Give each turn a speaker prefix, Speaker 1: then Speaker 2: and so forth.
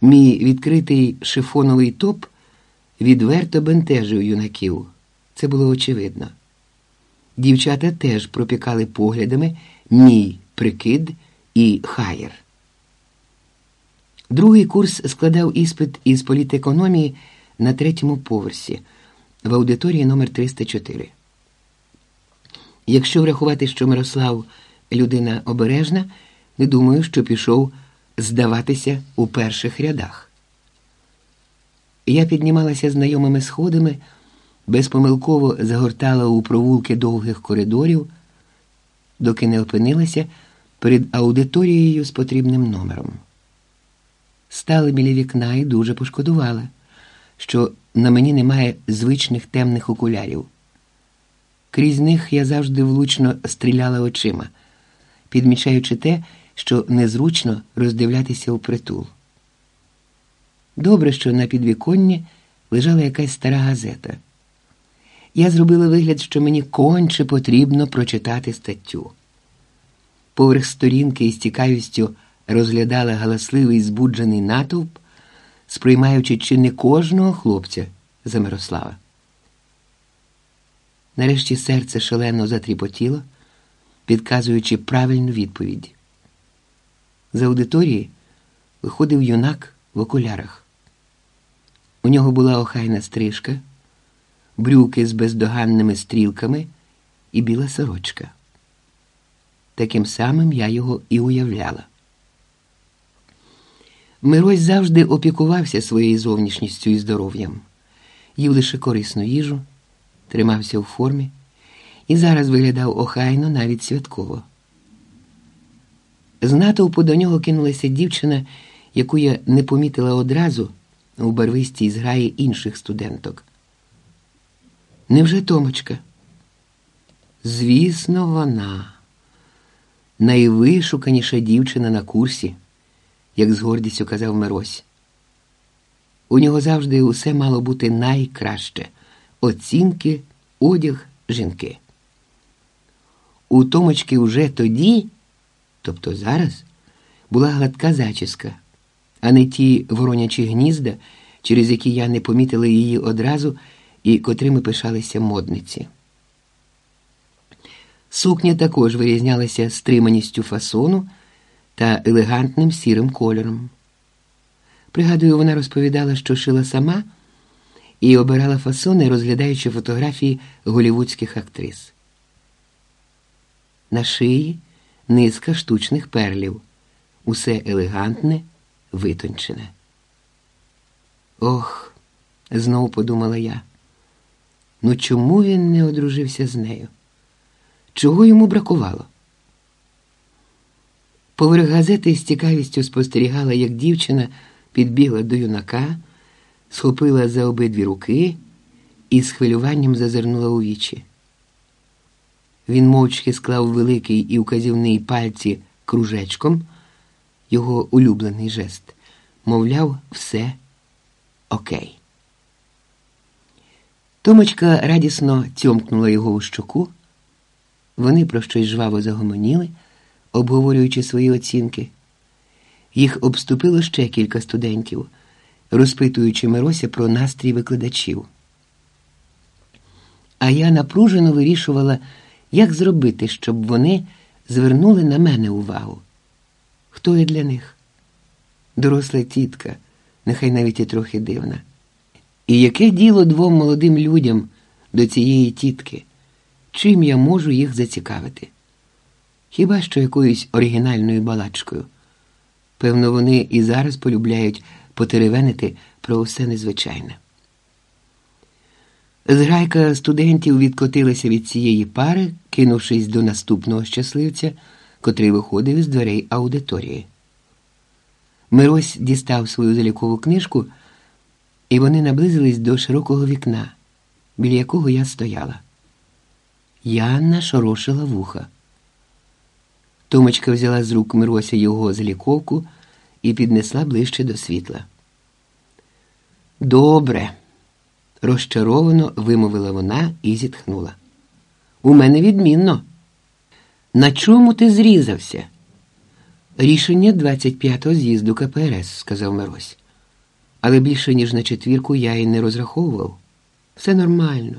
Speaker 1: Мій відкритий шифоновий топ відверто бентежив юнаків. Це було очевидно. Дівчата теж пропікали поглядами мій прикид і хаєр. Другий курс складав іспит із політекономії на третьому поверсі в аудиторії номер 304 Якщо врахувати, що Мирослав людина обережна, не думаю, що пішов здаватися у перших рядах. Я піднімалася знайомими сходами, безпомилково загортала у провулки довгих коридорів, доки не опинилася перед аудиторією з потрібним номером. Стали біля вікна і дуже пошкодувала, що на мені немає звичних темних окулярів. Крізь них я завжди влучно стріляла очима, підмічаючи те, що незручно роздивлятися у притул. Добре, що на підвіконні лежала якась стара газета. Я зробила вигляд, що мені конче потрібно прочитати статтю. Поверх сторінки із цікавістю розглядала галасливий збуджений натовп, сприймаючи чи не кожного хлопця за Мирослава. Нарешті серце шалено затріпотіло, підказуючи правильну відповідь. З аудиторії виходив юнак в окулярах. У нього була охайна стрижка, брюки з бездоганними стрілками і біла сорочка. Таким самим я його і уявляла. Мирось завжди опікувався своєю зовнішністю і здоров'ям, їв лише корисну їжу, тримався у формі і зараз виглядав охайно навіть святково. З натовпу до нього кинулася дівчина, яку я не помітила одразу у барвистій зграї інших студенток. Невже Томочка? Звісно, вона найвишуканіша дівчина на курсі, як з гордістю казав Мирось. У нього завжди усе мало бути найкраще оцінки, одяг, жінки. У Томочки вже тоді, тобто зараз, була гладка зачіска, а не ті воронячі гнізда, через які я не помітила її одразу і котрими пишалися модниці. Сукня також вирізнялася стриманістю фасону та елегантним сірим кольором. Пригадую, вона розповідала, що шила сама і обирала фасони, розглядаючи фотографії голівудських актрис. На шиї низка штучних перлів, усе елегантне, витончене. Ох, знову подумала я. Ну чому він не одружився з нею? Чого йому бракувало? Поверх газети з цікавістю спостерігала, як дівчина підбігла до юнака, схопила за обидві руки і з хвилюванням зазирнула у вічі. Він мовчки склав великий і указівний пальці кружечком, його улюблений жест, мовляв, все окей. Томочка радісно тьомкнула його у щоку. Вони про щось жваво загомоніли, обговорюючи свої оцінки. Їх обступило ще кілька студентів, розпитуючи Мирося про настрій викладачів. А я напружено вирішувала, як зробити, щоб вони звернули на мене увагу. Хто я для них? Доросла тітка, нехай навіть і трохи дивна. І яке діло двом молодим людям до цієї тітки? Чим я можу їх зацікавити? Хіба що якоюсь оригінальною балачкою? Певно, вони і зараз полюбляють потеревенити про усе незвичайне. Зграйка студентів відкотилася від цієї пари, кинувшись до наступного щасливця, котрий виходив із дверей аудиторії. Мирось дістав свою залікову книжку, і вони наблизились до широкого вікна, біля якого я стояла. Янна шорошила вуха. Томочка взяла з рук Мирося його заліковку і піднесла ближче до світла. Добре, розчаровано вимовила вона і зітхнула. У мене відмінно. На чому ти зрізався? Рішення 25-го з'їзду КПРС, сказав Мирось. Але більше, ніж на четвірку, я і не розраховував. Все нормально.